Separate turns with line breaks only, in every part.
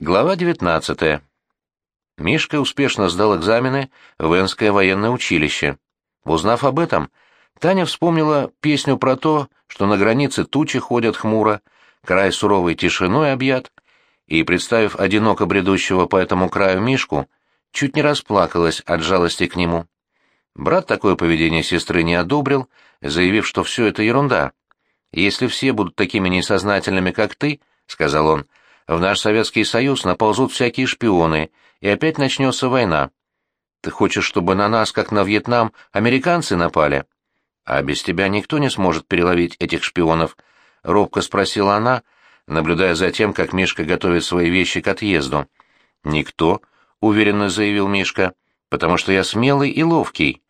Глава 19. Мишка успешно сдал экзамены в Энское военное училище. Узнав об этом, Таня вспомнила песню про то, что на границе тучи ходят хмуро, край суровой тишиной объят, и, представив одиноко бредущего по этому краю Мишку, чуть не расплакалась от жалости к нему. Брат такое поведение сестры не одобрил, заявив, что все это ерунда. «Если все будут такими несознательными, как ты», — сказал он, — в наш Советский Союз наползут всякие шпионы, и опять начнется война. Ты хочешь, чтобы на нас, как на Вьетнам, американцы напали? А без тебя никто не сможет переловить этих шпионов, — робко спросила она, наблюдая за тем, как Мишка готовит свои вещи к отъезду. «Никто», — уверенно заявил Мишка, — «потому что я смелый и ловкий».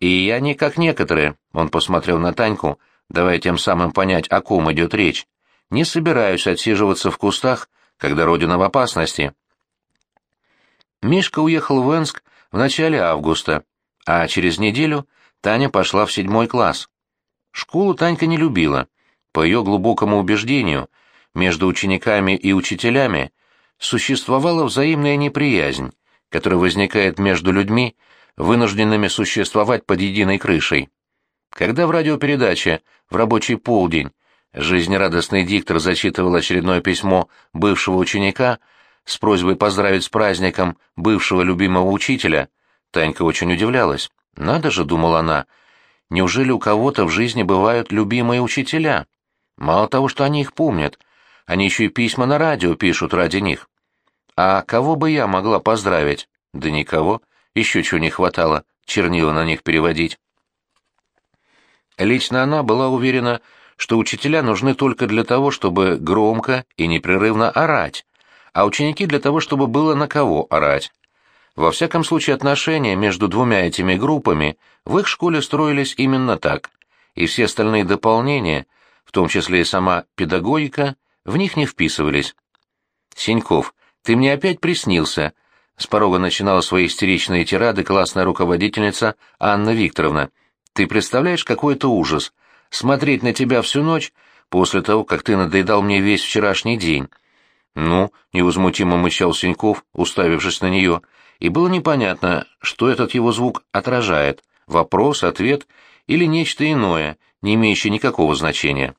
«И я не как некоторые», — он посмотрел на Таньку, давая тем самым понять, о ком идет речь не собираюсь отсиживаться в кустах, когда родина в опасности. Мишка уехал в Энск в начале августа, а через неделю Таня пошла в седьмой класс. Школу Танька не любила. По ее глубокому убеждению, между учениками и учителями существовала взаимная неприязнь, которая возникает между людьми, вынужденными существовать под единой крышей. Когда в радиопередаче в рабочий полдень Жизнерадостный диктор зачитывал очередное письмо бывшего ученика с просьбой поздравить с праздником бывшего любимого учителя. Танька очень удивлялась. «Надо же», — думала она, — «неужели у кого-то в жизни бывают любимые учителя? Мало того, что они их помнят, они еще и письма на радио пишут ради них. А кого бы я могла поздравить? Да никого. Еще чего не хватало, чернила на них переводить». Лично она была уверена, что учителя нужны только для того, чтобы громко и непрерывно орать, а ученики для того, чтобы было на кого орать. Во всяком случае, отношения между двумя этими группами в их школе строились именно так, и все остальные дополнения, в том числе и сама педагогика, в них не вписывались. «Синьков, ты мне опять приснился», — с порога начинала свои истеричные тирады классная руководительница Анна Викторовна. «Ты представляешь, какой это ужас! Смотреть на тебя всю ночь после того, как ты надоедал мне весь вчерашний день. Ну, невозмутимо мычал Синьков, уставившись на нее, и было непонятно, что этот его звук отражает, вопрос, ответ или нечто иное, не имеющее никакого значения.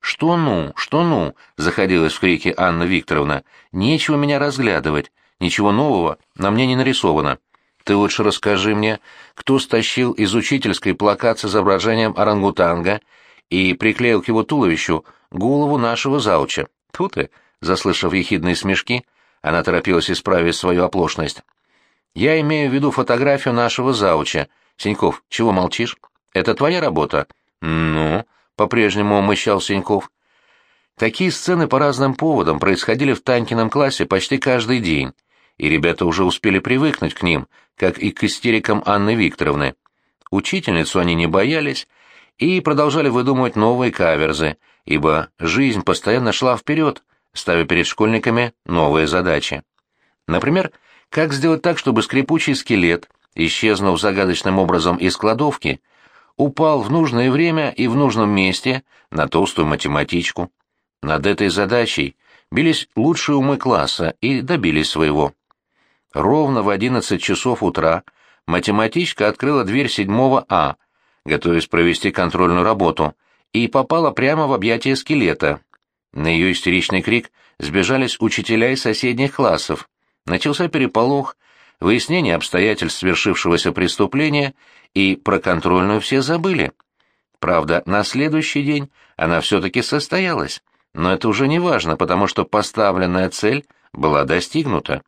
«Что ну? Что ну?» — заходилась в крики Анна Викторовна. «Нечего меня разглядывать. Ничего нового на мне не нарисовано. Ты лучше расскажи мне, кто стащил из учительской плакат с изображением орангутанга и приклеил к его туловищу голову нашего зауча. Тут ты, заслышав ехидные смешки, она торопилась исправить свою оплошность. Я имею в виду фотографию нашего зауча. Синьков, чего молчишь? Это твоя работа? Ну, по-прежнему умыщал Синьков. Такие сцены по разным поводам происходили в Танькином классе почти каждый день и ребята уже успели привыкнуть к ним, как и к истерикам Анны Викторовны. Учительницу они не боялись и продолжали выдумывать новые каверзы, ибо жизнь постоянно шла вперед, ставя перед школьниками новые задачи. Например, как сделать так, чтобы скрипучий скелет, исчезнув загадочным образом из кладовки, упал в нужное время и в нужном месте на толстую математичку. Над этой задачей бились лучшие умы класса и добились своего. Ровно в одиннадцать часов утра математичка открыла дверь седьмого А, готовясь провести контрольную работу, и попала прямо в объятия скелета. На ее истеричный крик сбежались учителя из соседних классов. Начался переполох, выяснение обстоятельств свершившегося преступления, и про контрольную все забыли. Правда, на следующий день она все-таки состоялась, но это уже не важно, потому что поставленная цель была достигнута.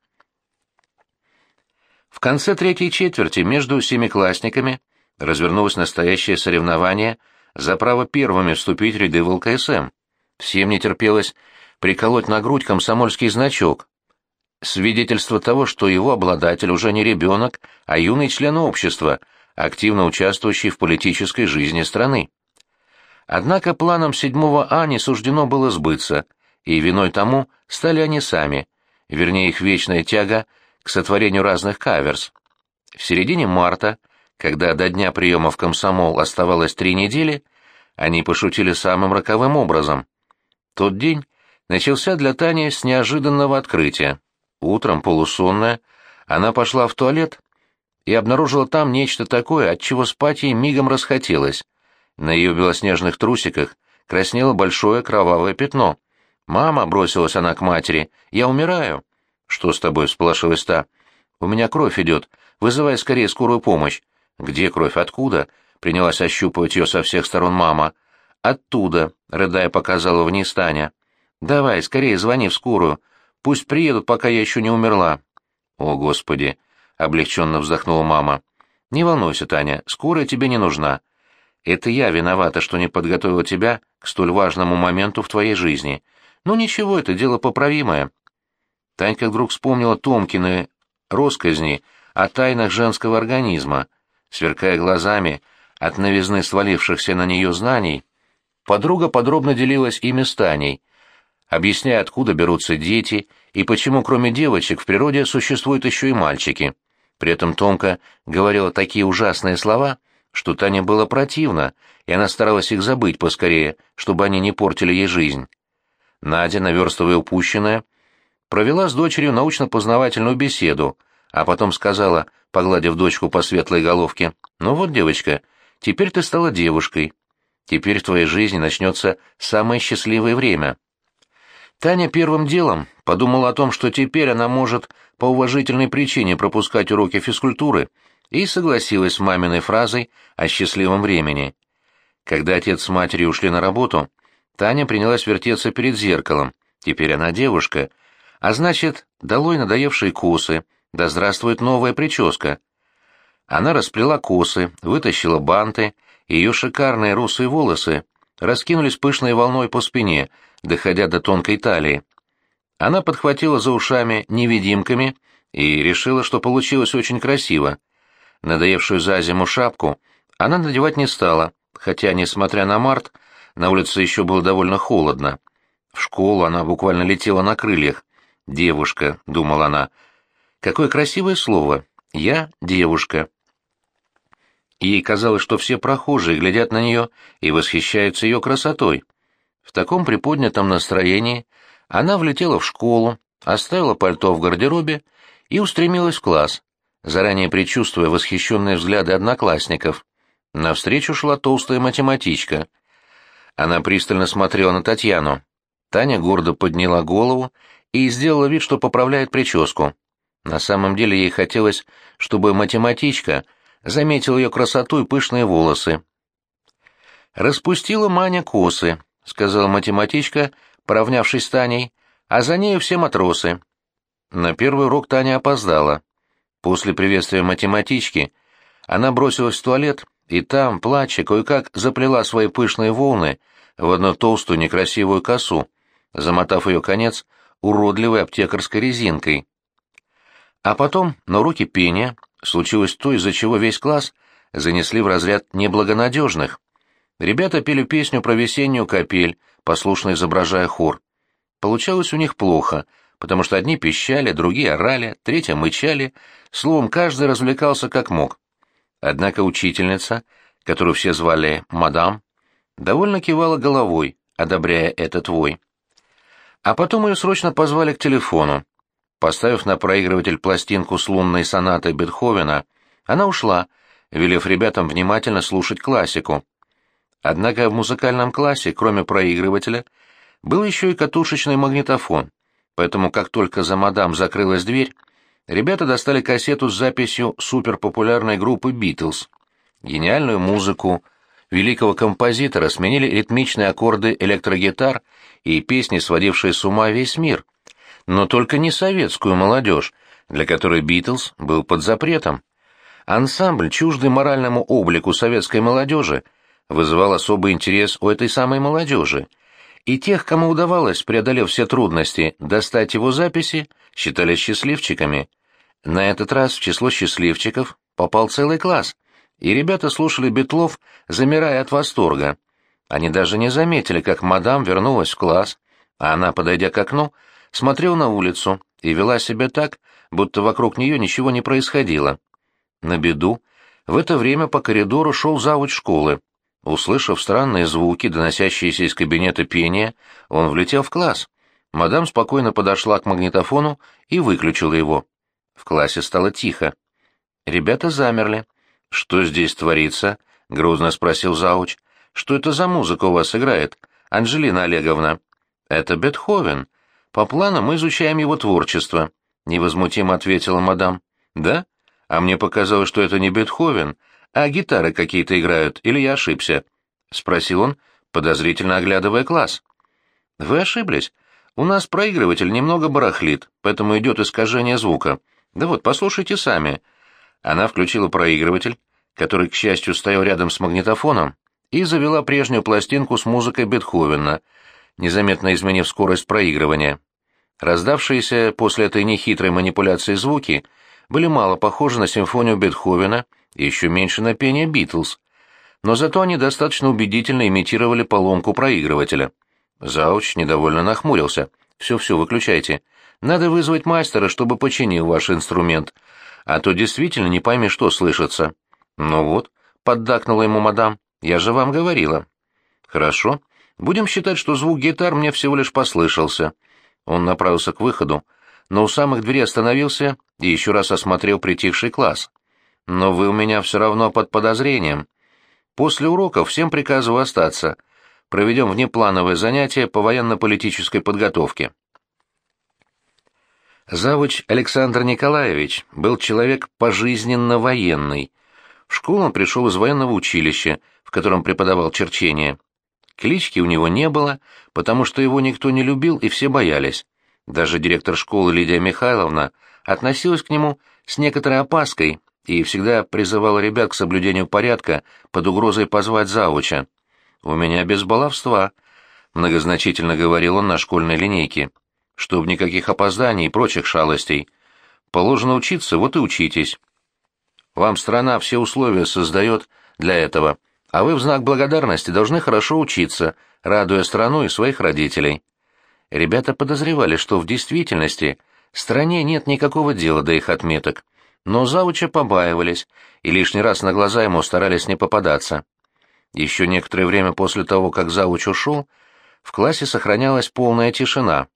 В конце третьей четверти между семиклассниками развернулось настоящее соревнование за право первыми вступить в ряды в ЛКСМ. Всем не терпелось приколоть на грудь комсомольский значок, свидетельство того, что его обладатель уже не ребенок, а юный член общества, активно участвующий в политической жизни страны. Однако планам седьмого А не суждено было сбыться, и виной тому стали они сами, вернее их вечная тяга – к сотворению разных каверс. В середине марта, когда до дня приема в комсомол оставалось три недели, они пошутили самым роковым образом. Тот день начался для Тани с неожиданного открытия. Утром, полусонная, она пошла в туалет и обнаружила там нечто такое, от чего спать ей мигом расхотелось. На ее белоснежных трусиках краснело большое кровавое пятно. «Мама!» — бросилась она к матери. «Я умираю!» «Что с тобой?» — всполошилась та. «У меня кровь идет. Вызывай скорее скорую помощь». «Где кровь? Откуда?» — принялась ощупывать ее со всех сторон мама. «Оттуда», — рыдая показала вниз Таня. «Давай, скорее звони в скорую. Пусть приедут, пока я еще не умерла». «О, Господи!» — облегченно вздохнула мама. «Не волнуйся, Таня, скорая тебе не нужна. Это я виновата, что не подготовила тебя к столь важному моменту в твоей жизни. Ну ничего, это дело поправимое». Танька вдруг вспомнила Томкины росказни о тайнах женского организма. Сверкая глазами от новизны свалившихся на нее знаний, подруга подробно делилась ими с Таней, объясняя, откуда берутся дети и почему кроме девочек в природе существуют еще и мальчики. При этом Томка говорила такие ужасные слова, что Тане было противно, и она старалась их забыть поскорее, чтобы они не портили ей жизнь. Надя, наверстывая упущенное, провела с дочерью научно-познавательную беседу, а потом сказала, погладив дочку по светлой головке, «Ну вот, девочка, теперь ты стала девушкой. Теперь в твоей жизни начнется самое счастливое время». Таня первым делом подумала о том, что теперь она может по уважительной причине пропускать уроки физкультуры, и согласилась с маминой фразой о счастливом времени. Когда отец с матерью ушли на работу, Таня принялась вертеться перед зеркалом. Теперь она девушка. А значит, долой надоевшие косы, да здравствует новая прическа. Она расплела косы, вытащила банты, и ее шикарные русые волосы раскинулись пышной волной по спине, доходя до тонкой талии. Она подхватила за ушами невидимками и решила, что получилось очень красиво. Надоевшую за зиму шапку она надевать не стала, хотя, несмотря на март, на улице еще было довольно холодно. В школу она буквально летела на крыльях. «Девушка», — думала она. «Какое красивое слово. Я девушка». Ей казалось, что все прохожие глядят на нее и восхищаются ее красотой. В таком приподнятом настроении она влетела в школу, оставила пальто в гардеробе и устремилась в класс, заранее предчувствуя восхищенные взгляды одноклассников. Навстречу шла толстая математичка — она пристально смотрела на Татьяну. Таня гордо подняла голову и сделала вид, что поправляет прическу. На самом деле ей хотелось, чтобы математичка заметила ее красоту и пышные волосы. «Распустила Маня косы», — сказала математичка, поравнявшись с Таней, а за нею все матросы. На первый урок Таня опоздала. После приветствия математички она бросилась в туалет и там, плача, кое-как заплела свои пышные волны в одну толстую некрасивую косу, замотав ее конец уродливой аптекарской резинкой. А потом на уроке пения случилось то, из-за чего весь класс занесли в разряд неблагонадежных. Ребята пели песню про весеннюю капель, послушно изображая хор. Получалось у них плохо, потому что одни пищали, другие орали, третьи мычали, словом, каждый развлекался как мог. Однако учительница, которую все звали мадам, довольно кивала головой, одобряя этот вой. А потом ее срочно позвали к телефону. Поставив на проигрыватель пластинку с лунной сонатой Бетховена, она ушла, велев ребятам внимательно слушать классику. Однако в музыкальном классе, кроме проигрывателя, был еще и катушечный магнитофон, поэтому как только за мадам закрылась дверь, ребята достали кассету с записью суперпопулярной группы «Битлз». Гениальную музыку великого композитора сменили ритмичные аккорды электрогитар и песни, сводившие с ума весь мир. Но только не советскую молодежь, для которой «Битлз» был под запретом. Ансамбль, чуждый моральному облику советской молодежи, вызывал особый интерес у этой самой молодежи — и тех, кому удавалось, преодолев все трудности, достать его записи, считались счастливчиками. На этот раз в число счастливчиков попал целый класс, и ребята слушали Бетлов, замирая от восторга. Они даже не заметили, как мадам вернулась в класс, а она, подойдя к окну, смотрела на улицу и вела себя так, будто вокруг нее ничего не происходило. На беду в это время по коридору шел завуч школы, Услышав странные звуки, доносящиеся из кабинета пения, он влетел в класс. Мадам спокойно подошла к магнитофону и выключила его. В классе стало тихо. Ребята замерли. «Что здесь творится?» — грозно спросил Зауч. «Что это за музыка у вас играет, Анжелина Олеговна?» «Это Бетховен. По плану мы изучаем его творчество», — невозмутимо ответила мадам. «Да? А мне показалось, что это не Бетховен, а гитары какие-то играют, или я ошибся?» — спросил он, подозрительно оглядывая класс. «Вы ошиблись. У нас проигрыватель немного барахлит, поэтому идет искажение звука. Да вот, послушайте сами». Она включила проигрыватель, который, к счастью, стоял рядом с магнитофоном, и завела прежнюю пластинку с музыкой Бетховена, незаметно изменив скорость проигрывания. Раздавшиеся после этой нехитрой манипуляции звуки были мало похожи на симфонию Бетховена и еще меньше на пение Битлз, но зато они достаточно убедительно имитировали поломку проигрывателя. Зауч недовольно нахмурился. «Все-все, выключайте. Надо вызвать мастера, чтобы починил ваш инструмент, а то действительно не пойми, что слышится». «Ну вот», — поддакнула ему мадам, — «я же вам говорила». «Хорошо. Будем считать, что звук гитар мне всего лишь послышался». Он направился к выходу, но у самых дверей остановился и еще раз осмотрел притихший класс. «Но вы у меня все равно под подозрением. После уроков всем приказываю остаться. Проведем внеплановое занятие по военно-политической подготовке». Завуч Александр Николаевич был человек пожизненно военный. В школу он пришел из военного училища, в котором преподавал черчение. Клички у него не было, потому что его никто не любил и все боялись. Даже директор школы Лидия Михайловна относилась к нему с некоторой опаской и всегда призывала ребят к соблюдению порядка под угрозой позвать завуча. «У меня без баловства», — многозначительно говорил он на школьной линейке, — «чтоб никаких опозданий и прочих шалостей. Положено учиться, вот и учитесь. Вам страна все условия создает для этого, а вы в знак благодарности должны хорошо учиться, радуя страну и своих родителей. Ребята подозревали, что в действительности стране нет никакого дела до их отметок, но завуча побаивались и лишний раз на глаза ему старались не попадаться. Еще некоторое время после того, как завуч ушел, в классе сохранялась полная тишина.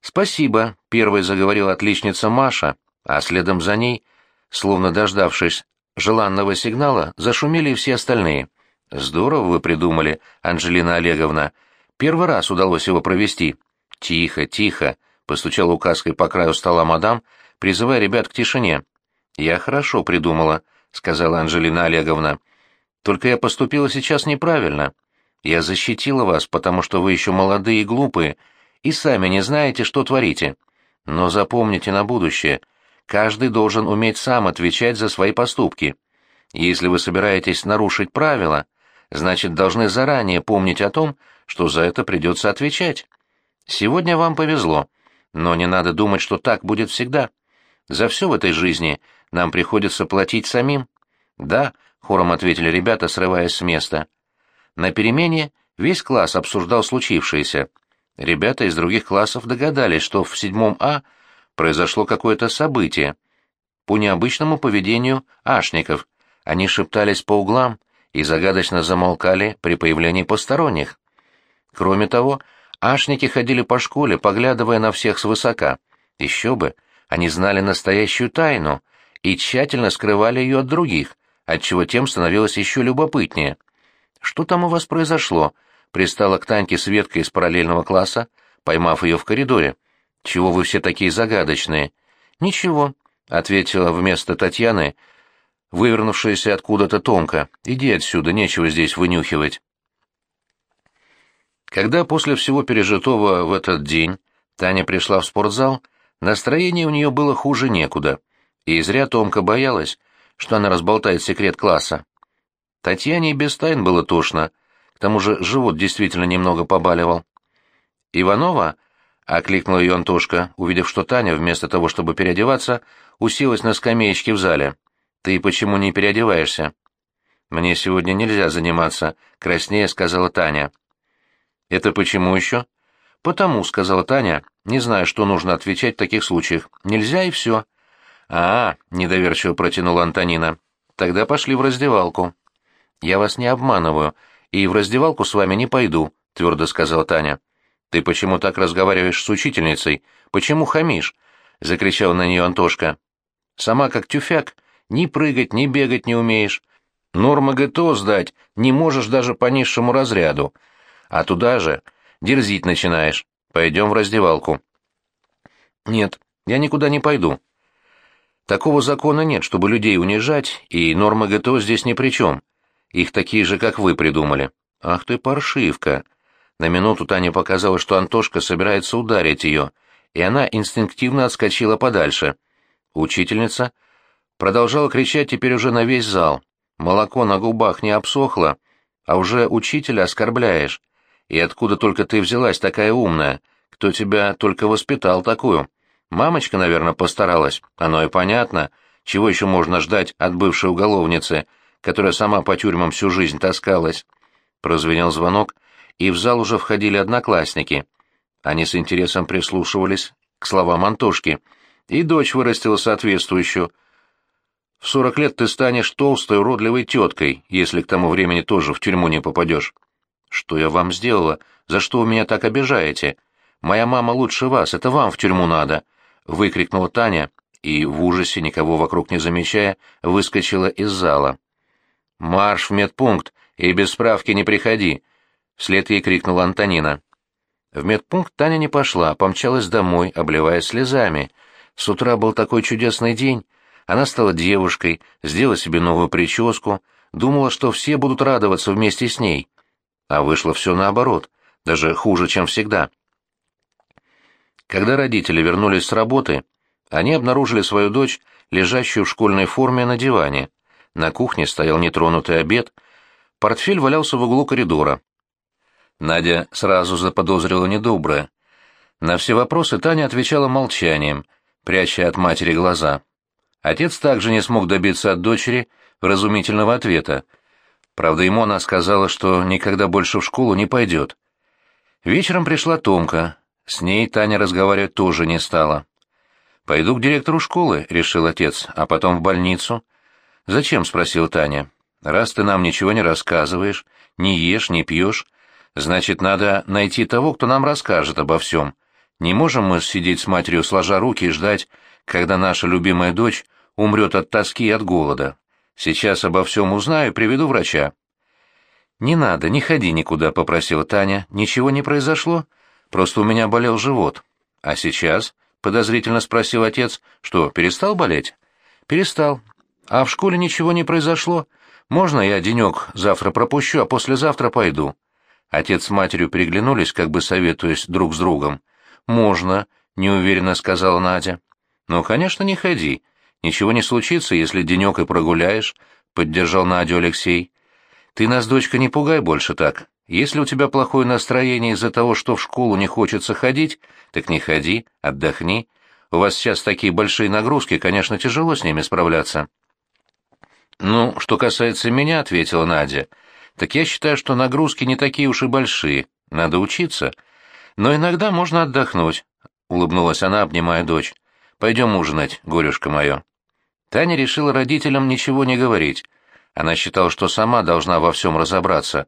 «Спасибо», — первой заговорила отличница Маша, а следом за ней, словно дождавшись желанного сигнала зашумели все остальные. «Здорово вы придумали, Анжелина Олеговна. Первый раз удалось его провести». «Тихо, тихо», — постучала указкой по краю стола мадам, призывая ребят к тишине. «Я хорошо придумала», — сказала Анжелина Олеговна. «Только я поступила сейчас неправильно. Я защитила вас, потому что вы еще молодые и глупые, и сами не знаете, что творите. Но запомните на будущее — Каждый должен уметь сам отвечать за свои поступки. Если вы собираетесь нарушить правила, значит, должны заранее помнить о том, что за это придется отвечать. Сегодня вам повезло, но не надо думать, что так будет всегда. За все в этой жизни нам приходится платить самим. Да, хором ответили ребята, срываясь с места. На перемене весь класс обсуждал случившееся. Ребята из других классов догадались, что в седьмом А произошло какое-то событие. По необычному поведению ашников они шептались по углам и загадочно замолкали при появлении посторонних. Кроме того, ашники ходили по школе, поглядывая на всех свысока. Еще бы, они знали настоящую тайну и тщательно скрывали ее от других, отчего тем становилось еще любопытнее. «Что там у вас произошло?» — пристала к Таньке Светка из параллельного класса, поймав ее в коридоре. «Чего вы все такие загадочные?» «Ничего», — ответила вместо Татьяны, вывернувшаяся откуда-то Томка. «Иди отсюда, нечего здесь вынюхивать». Когда после всего пережитого в этот день Таня пришла в спортзал, настроение у нее было хуже некуда, и зря Томка боялась, что она разболтает секрет класса. Татьяне и без тайн было тошно, к тому же живот действительно немного побаливал. Иванова — окликнул ее Антошка, увидев, что Таня, вместо того, чтобы переодеваться, уселась на скамеечке в зале. «Ты почему не переодеваешься?» «Мне сегодня нельзя заниматься», — краснее сказала Таня. «Это почему еще?» «Потому», — сказала Таня, не знаю, что нужно отвечать в таких случаях. «Нельзя и все». «А, — недоверчиво протянула Антонина, — тогда пошли в раздевалку». «Я вас не обманываю, и в раздевалку с вами не пойду», — твердо сказала Таня. Ты почему так разговариваешь с учительницей? Почему хамишь?» — закричал на нее Антошка. «Сама как тюфяк, ни прыгать, ни бегать не умеешь. Нормы ГТО сдать не можешь даже по низшему разряду. А туда же дерзить начинаешь. Пойдем в раздевалку». «Нет, я никуда не пойду. Такого закона нет, чтобы людей унижать, и нормы ГТО здесь ни при чем. Их такие же, как вы, придумали. Ах ты паршивка!» На минуту Таня показала, что Антошка собирается ударить ее, и она инстинктивно отскочила подальше. Учительница продолжала кричать теперь уже на весь зал. Молоко на губах не обсохло, а уже учителя оскорбляешь. И откуда только ты взялась такая умная? Кто тебя только воспитал такую? Мамочка, наверное, постаралась. Оно и понятно. Чего еще можно ждать от бывшей уголовницы, которая сама по тюрьмам всю жизнь таскалась? Прозвенел звонок, и в зал уже входили одноклассники. Они с интересом прислушивались к словам Антошки. И дочь вырастила соответствующую. В сорок лет ты станешь толстой, уродливой теткой, если к тому времени тоже в тюрьму не попадешь. Что я вам сделала? За что вы меня так обижаете? Моя мама лучше вас, это вам в тюрьму надо!» — выкрикнула Таня и, в ужасе, никого вокруг не замечая, выскочила из зала. «Марш в медпункт и без справки не приходи!» Вслед ей крикнула Антонина. В медпункт Таня не пошла, помчалась домой, обливаясь слезами. С утра был такой чудесный день. Она стала девушкой, сделала себе новую прическу, думала, что все будут радоваться вместе с ней. А вышло все наоборот, даже хуже, чем всегда. Когда родители вернулись с работы, они обнаружили свою дочь, лежащую в школьной форме на диване. На кухне стоял нетронутый обед, портфель валялся в углу коридора. Надя сразу заподозрила недоброе. На все вопросы Таня отвечала молчанием, пряча от матери глаза. Отец также не смог добиться от дочери вразумительного ответа. Правда, ему она сказала, что никогда больше в школу не пойдет. Вечером пришла Томка. С ней Таня разговаривать тоже не стала. «Пойду к директору школы», — решил отец, — «а потом в больницу». «Зачем?» — спросил Таня. «Раз ты нам ничего не рассказываешь, не ешь, не пьешь, Значит, надо найти того, кто нам расскажет обо всем. Не можем мы сидеть с матерью сложа руки и ждать, когда наша любимая дочь умрет от тоски и от голода. Сейчас обо всем узнаю и приведу врача». «Не надо, не ходи никуда», — попросила Таня. «Ничего не произошло. Просто у меня болел живот». «А сейчас?» — подозрительно спросил отец. «Что, перестал болеть?» «Перестал. А в школе ничего не произошло. Можно я денек завтра пропущу, а послезавтра пойду?» Отец с матерью переглянулись, как бы советуясь друг с другом. «Можно», — неуверенно сказала Надя. «Ну, конечно, не ходи. Ничего не случится, если денек и прогуляешь», — поддержал Надю Алексей. «Ты нас, дочка, не пугай больше так. Если у тебя плохое настроение из-за того, что в школу не хочется ходить, так не ходи, отдохни. У вас сейчас такие большие нагрузки, конечно, тяжело с ними справляться». «Ну, что касается меня», — ответила Надя, — так я считаю, что нагрузки не такие уж и большие, надо учиться. Но иногда можно отдохнуть, — улыбнулась она, обнимая дочь. Пойдем ужинать, горюшка мое. Таня решила родителям ничего не говорить. Она считала, что сама должна во всем разобраться.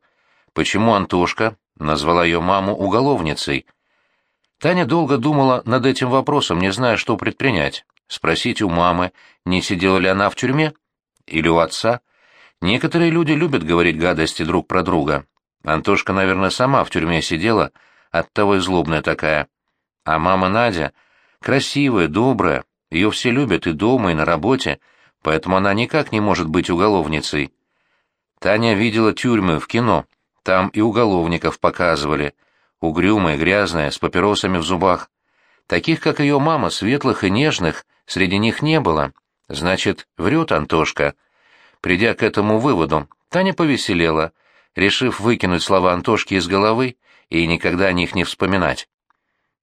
Почему Антошка назвала ее маму уголовницей? Таня долго думала над этим вопросом, не зная, что предпринять. Спросить у мамы, не сидела ли она в тюрьме? Или у отца? Некоторые люди любят говорить гадости друг про друга. Антошка, наверное, сама в тюрьме сидела, оттого и злобная такая. А мама Надя красивая, добрая, ее все любят и дома, и на работе, поэтому она никак не может быть уголовницей. Таня видела тюрьмы в кино, там и уголовников показывали, угрюмые, грязные, с папиросами в зубах. Таких, как ее мама, светлых и нежных, среди них не было. Значит, врет Антошка. Придя к этому выводу, Таня повеселела, решив выкинуть слова Антошки из головы и никогда о них не вспоминать.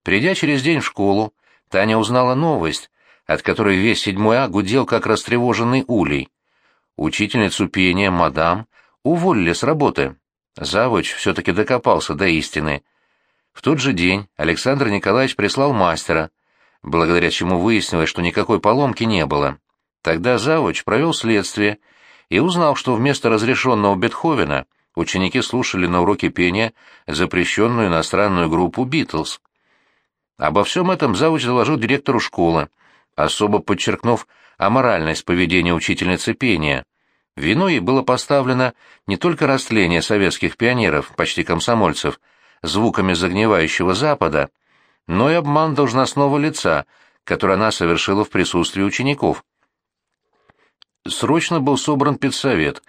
Придя через день в школу, Таня узнала новость, от которой весь седьмой А гудел, как растревоженный улей. Учительницу пения, мадам, уволили с работы. Завуч все-таки докопался до истины. В тот же день Александр Николаевич прислал мастера, благодаря чему выяснилось, что никакой поломки не было. Тогда Завуч провел следствие и узнал, что вместо разрешенного Бетховена ученики слушали на уроке пения запрещенную иностранную группу «Битлз». Обо всем этом завуч доложил директору школы, особо подчеркнув аморальность поведения учительницы пения. Виной ей было поставлено не только растление советских пионеров, почти комсомольцев, звуками загнивающего Запада, но и обман должностного лица, который она совершила в присутствии учеников. Срочно был собран педсовет,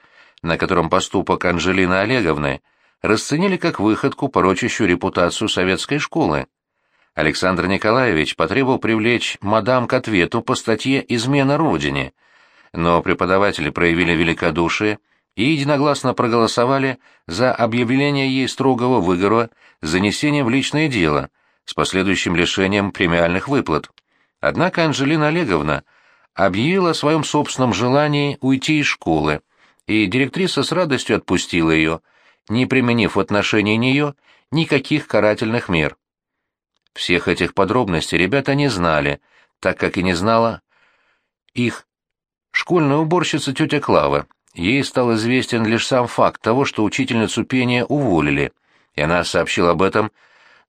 на котором поступок Анжелины Олеговны расценили как выходку, порочащую репутацию советской школы. Александр Николаевич потребовал привлечь мадам к ответу по статье «Измена Родине», но преподаватели проявили великодушие и единогласно проголосовали за объявление ей строгого выговора с занесением в личное дело с последующим лишением премиальных выплат. Однако Анжелина Олеговна объявила о своем собственном желании уйти из школы, и директриса с радостью отпустила ее, не применив в отношении нее никаких карательных мер. Всех этих подробностей ребята не знали, так как и не знала их школьная уборщица тетя Клава. Ей стал известен лишь сам факт того, что учительницу пения уволили, и она сообщила об этом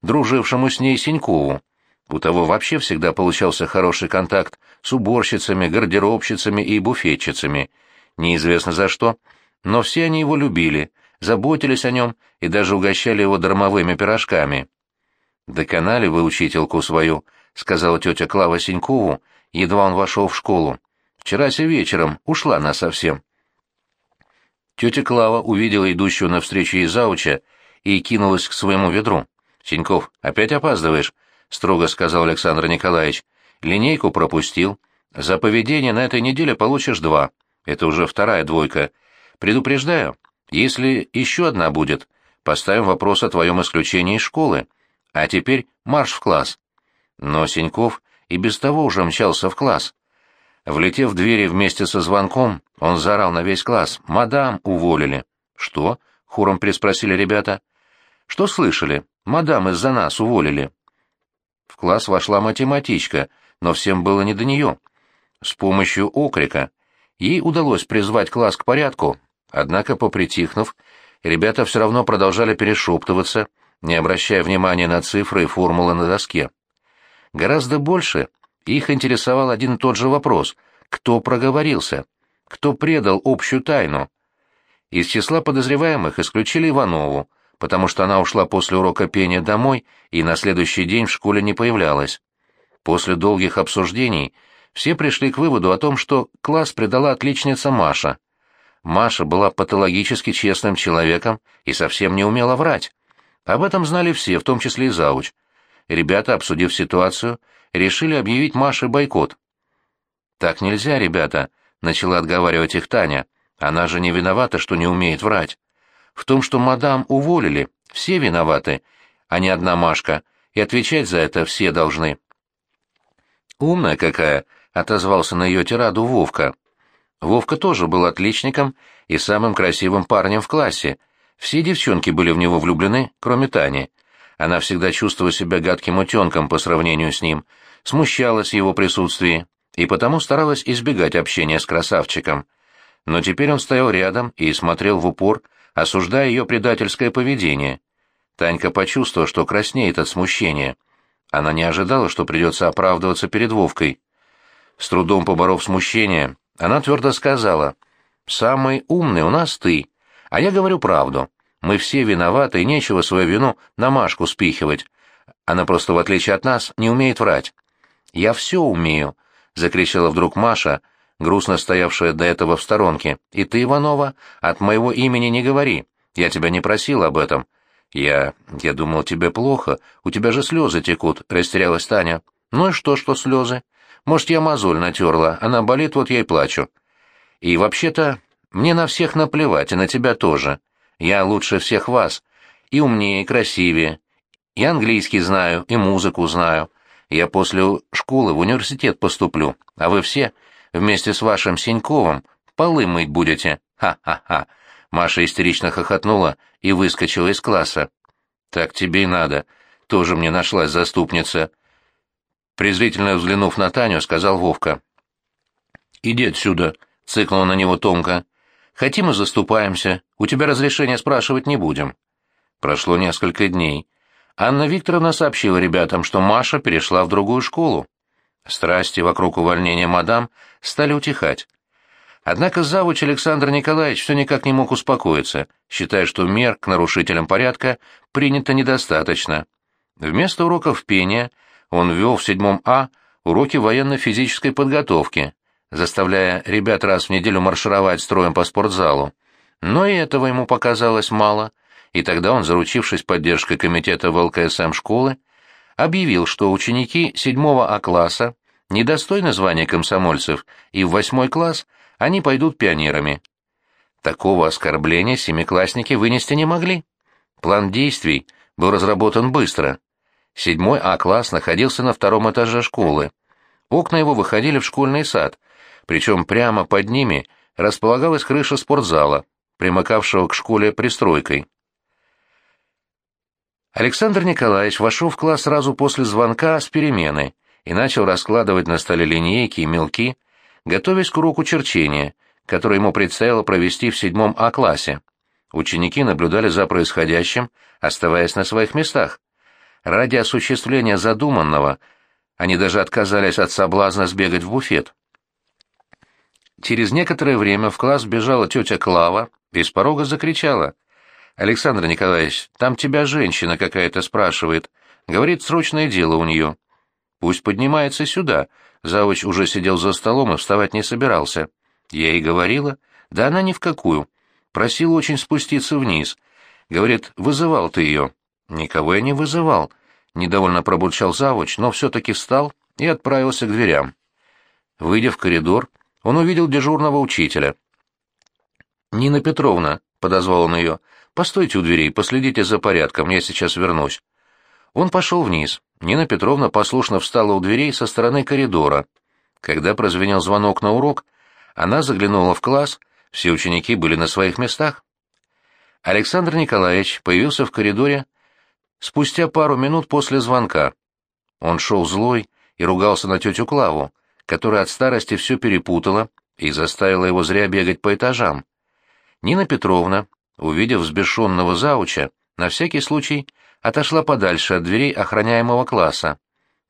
дружившему с ней Синькову. У того вообще всегда получался хороший контакт с уборщицами, гардеробщицами и буфетчицами. Неизвестно за что, но все они его любили, заботились о нем и даже угощали его дармовыми пирожками. «Доконали вы учительку свою», — сказала тетя Клава Синькову, едва он вошел в школу. «Вчерася вечером ушла она совсем». Тетя Клава увидела идущего навстречу ей зауча и кинулась к своему ведру. «Синьков, опять опаздываешь?» — строго сказал Александр Николаевич. «Линейку пропустил. За поведение на этой неделе получишь два. Это уже вторая двойка. Предупреждаю, если еще одна будет, поставим вопрос о твоем исключении из школы. А теперь марш в класс». Но Синьков и без того уже мчался в класс. Влетев в двери вместе со звонком, он заорал на весь класс. «Мадам уволили». «Что?» — хором переспросили ребята. «Что слышали? Мадам из-за нас уволили». В класс вошла математичка, но всем было не до нее. С помощью окрика ей удалось призвать класс к порядку, однако, попритихнув, ребята все равно продолжали перешептываться, не обращая внимания на цифры и формулы на доске. Гораздо больше их интересовал один и тот же вопрос — кто проговорился, кто предал общую тайну. Из числа подозреваемых исключили Иванову, потому что она ушла после урока пения домой и на следующий день в школе не появлялась. После долгих обсуждений все пришли к выводу о том, что класс предала отличница Маша. Маша была патологически честным человеком и совсем не умела врать. Об этом знали все, в том числе и Зауч. Ребята, обсудив ситуацию, решили объявить Маше бойкот. «Так нельзя, ребята», — начала отговаривать их Таня. «Она же не виновата, что не умеет врать. В том, что мадам уволили, все виноваты, а не одна Машка, и отвечать за это все должны». «Умная какая», — отозвался на ее тираду Вовка. Вовка тоже был отличником и самым красивым парнем в классе. Все девчонки были в него влюблены, кроме Тани. Она всегда чувствовала себя гадким утенком по сравнению с ним, смущалась его присутствии и потому старалась избегать общения с красавчиком. Но теперь он стоял рядом и смотрел в упор, осуждая ее предательское поведение. Танька почувствовала, что краснеет от смущения. Она не ожидала, что придется оправдываться перед Вовкой. С трудом поборов смущение, она твердо сказала, «Самый умный у нас ты, а я говорю правду. Мы все виноваты, и нечего свою вину на Машку спихивать. Она просто, в отличие от нас, не умеет врать». «Я все умею», — закричала вдруг Маша, грустно стоявшая до этого в сторонке. «И ты, Иванова, от моего имени не говори. Я тебя не просил об этом». «Я... я думал, тебе плохо. У тебя же слезы текут», — растерялась Таня. «Ну и что, что слезы? Может, я мозоль натерла, она болит, вот я и плачу». «И вообще-то мне на всех наплевать, и на тебя тоже. Я лучше всех вас. И умнее, и красивее. И английский знаю, и музыку знаю. Я после школы в университет поступлю, а вы все, вместе с вашим Синьковым, полы мыть будете. Ха-ха-ха. Маша истерично хохотнула и выскочила из класса. Так тебе и надо. Тоже мне нашлась заступница. Презрительно взглянув на Таню, сказал Вовка. «Иди отсюда», — цыкнула на него Томка. Хотим и заступаемся. У тебя разрешения спрашивать не будем». Прошло несколько дней. Анна Викторовна сообщила ребятам, что Маша перешла в другую школу. Страсти вокруг увольнения мадам стали утихать. Однако завуч Александр Николаевич все никак не мог успокоиться, считая, что мер к нарушителям порядка принято недостаточно. Вместо уроков пения он ввел в седьмом А уроки военно-физической подготовки, заставляя ребят раз в неделю маршировать строем по спортзалу. Но и этого ему показалось мало, и тогда он, заручившись поддержкой комитета ВЛКСМ школы, объявил, что ученики седьмого А класса недостойны звания комсомольцев, и в восьмой класс они пойдут пионерами. Такого оскорбления семиклассники вынести не могли. План действий был разработан быстро. Седьмой А-класс находился на втором этаже школы. Окна его выходили в школьный сад, причем прямо под ними располагалась крыша спортзала, примыкавшего к школе пристройкой. Александр Николаевич вошел в класс сразу после звонка с перемены и начал раскладывать на столе линейки и мелки, готовясь к уроку черчения, который ему предстояло провести в седьмом А-классе. Ученики наблюдали за происходящим, оставаясь на своих местах. Ради осуществления задуманного они даже отказались от соблазна сбегать в буфет. Через некоторое время в класс бежала тетя Клава и с порога закричала. «Александр Николаевич, там тебя женщина какая-то спрашивает. Говорит, срочное дело у нее». «Пусть поднимается сюда», Завуч уже сидел за столом и вставать не собирался. Я ей говорила. Да она ни в какую. Просила очень спуститься вниз. Говорит, вызывал ты ее. Никого я не вызывал. Недовольно пробурчал завуч, но все-таки встал и отправился к дверям. Выйдя в коридор, он увидел дежурного учителя. «Нина Петровна», — подозвал он ее, — «постойте у дверей, последите за порядком, я сейчас вернусь». Он пошел вниз. Нина Петровна послушно встала у дверей со стороны коридора. Когда прозвенел звонок на урок, она заглянула в класс, все ученики были на своих местах. Александр Николаевич появился в коридоре спустя пару минут после звонка. Он шел злой и ругался на тетю Клаву, которая от старости все перепутала и заставила его зря бегать по этажам. Нина Петровна, увидев взбешенного зауча, на всякий случай отошла подальше от дверей охраняемого класса.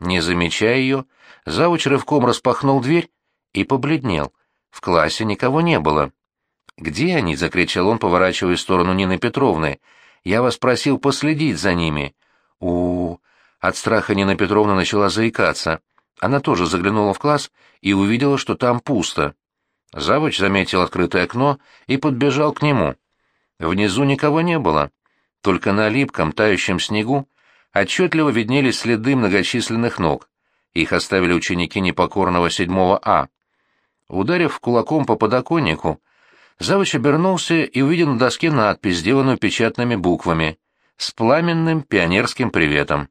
Не замечая ее, завуч рывком распахнул дверь и побледнел. В классе никого не было. «Где они?» — закричал он, поворачивая в сторону Нины Петровны. «Я вас просил последить за ними». У, -у, у От страха Нина Петровна начала заикаться. Она тоже заглянула в класс и увидела, что там пусто. Завуч заметил открытое окно и подбежал к нему. Внизу никого не было. Только на липком, тающем снегу отчетливо виднелись следы многочисленных ног. Их оставили ученики непокорного седьмого А. Ударив кулаком по подоконнику, Завуч обернулся и увидел на доске надпись, сделанную печатными буквами, с пламенным пионерским приветом.